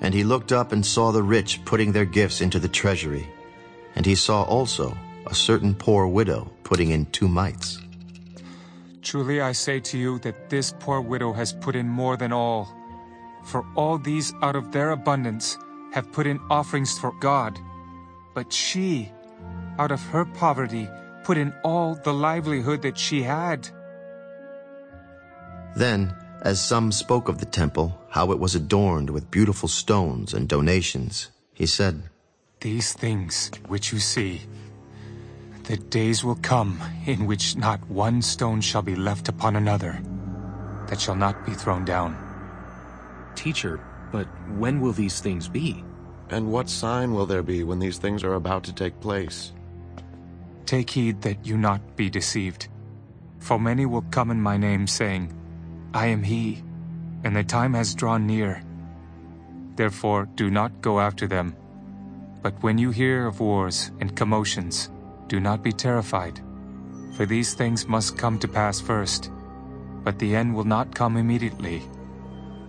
And he looked up and saw the rich putting their gifts into the treasury. And he saw also a certain poor widow putting in two mites. Truly I say to you that this poor widow has put in more than all. For all these out of their abundance have put in offerings for God. But she, out of her poverty, put in all the livelihood that she had. Then, as some spoke of the temple, how it was adorned with beautiful stones and donations, he said, These things which you see, the days will come in which not one stone shall be left upon another that shall not be thrown down. Teacher, but when will these things be? And what sign will there be when these things are about to take place? Take heed that you not be deceived. For many will come in my name, saying, I am he, and the time has drawn near. Therefore do not go after them. But when you hear of wars and commotions, do not be terrified. For these things must come to pass first, but the end will not come immediately.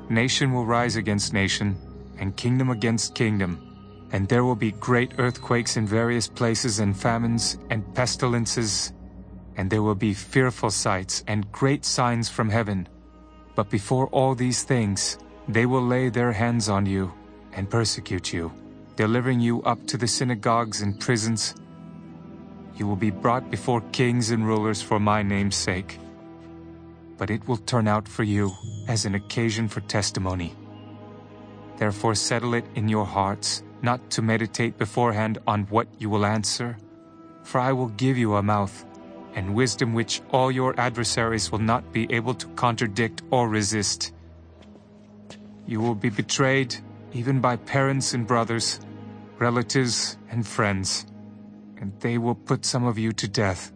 Nation will rise against nation, and kingdom against kingdom, and there will be great earthquakes in various places, and famines, and pestilences, and there will be fearful sights, and great signs from heaven. But before all these things, they will lay their hands on you, and persecute you, delivering you up to the synagogues and prisons. You will be brought before kings and rulers for my name's sake. But it will turn out for you as an occasion for testimony. Therefore settle it in your hearts, not to meditate beforehand on what you will answer. For I will give you a mouth, and wisdom which all your adversaries will not be able to contradict or resist. You will be betrayed even by parents and brothers, relatives and friends, and they will put some of you to death,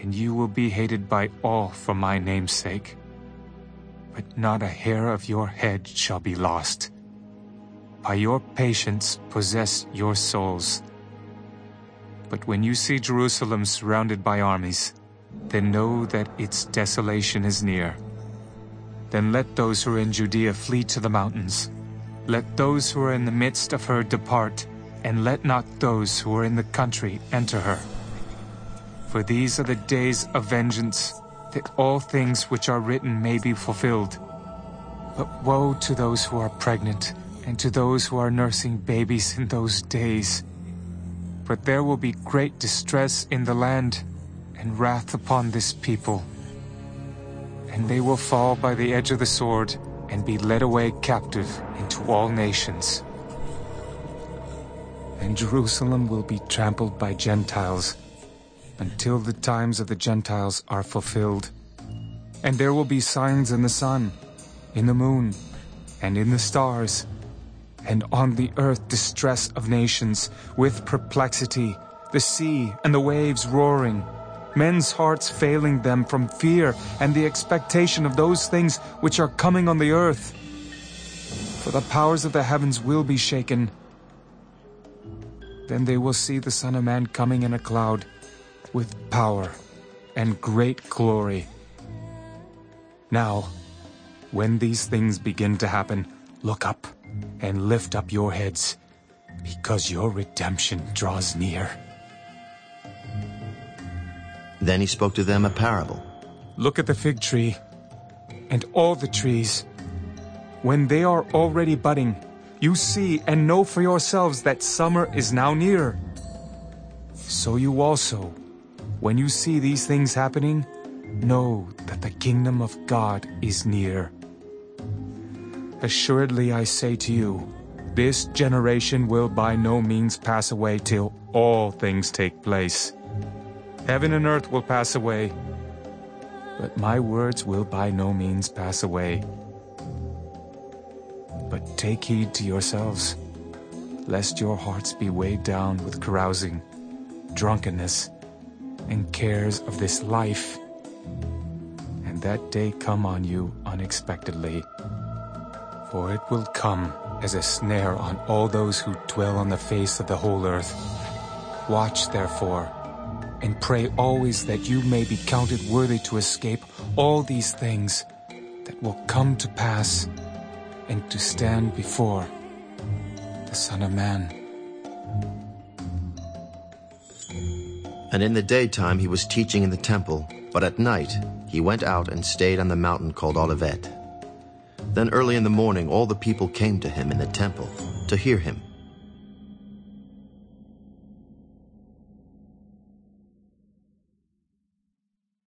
and you will be hated by all for my name's sake. But not a hair of your head shall be lost. By your patience possess your souls. But when you see Jerusalem surrounded by armies, then know that its desolation is near. Then let those who are in Judea flee to the mountains. Let those who are in the midst of her depart, and let not those who are in the country enter her. For these are the days of vengeance, that all things which are written may be fulfilled. But woe to those who are pregnant, and to those who are nursing babies in those days. For there will be great distress in the land, and wrath upon this people. And they will fall by the edge of the sword, and be led away captive into all nations. And Jerusalem will be trampled by Gentiles, until the times of the Gentiles are fulfilled. And there will be signs in the sun, in the moon, and in the stars, and on the earth distress of nations, with perplexity, the sea and the waves roaring, men's hearts failing them from fear and the expectation of those things which are coming on the earth. For the powers of the heavens will be shaken. Then they will see the Son of Man coming in a cloud, with power and great glory. Now, when these things begin to happen, look up and lift up your heads, because your redemption draws near. Then he spoke to them a parable. Look at the fig tree and all the trees. When they are already budding, you see and know for yourselves that summer is now near. So you also, when you see these things happening, know that the kingdom of God is near. Assuredly I say to you, this generation will by no means pass away till all things take place. Heaven and earth will pass away, but my words will by no means pass away. But take heed to yourselves, lest your hearts be weighed down with carousing, drunkenness, and cares of this life, and that day come on you unexpectedly. For it will come as a snare on all those who dwell on the face of the whole earth. Watch therefore, and pray always that you may be counted worthy to escape all these things that will come to pass and to stand before the Son of Man. And in the daytime he was teaching in the temple, but at night he went out and stayed on the mountain called Olivet. Then early in the morning all the people came to him in the temple to hear him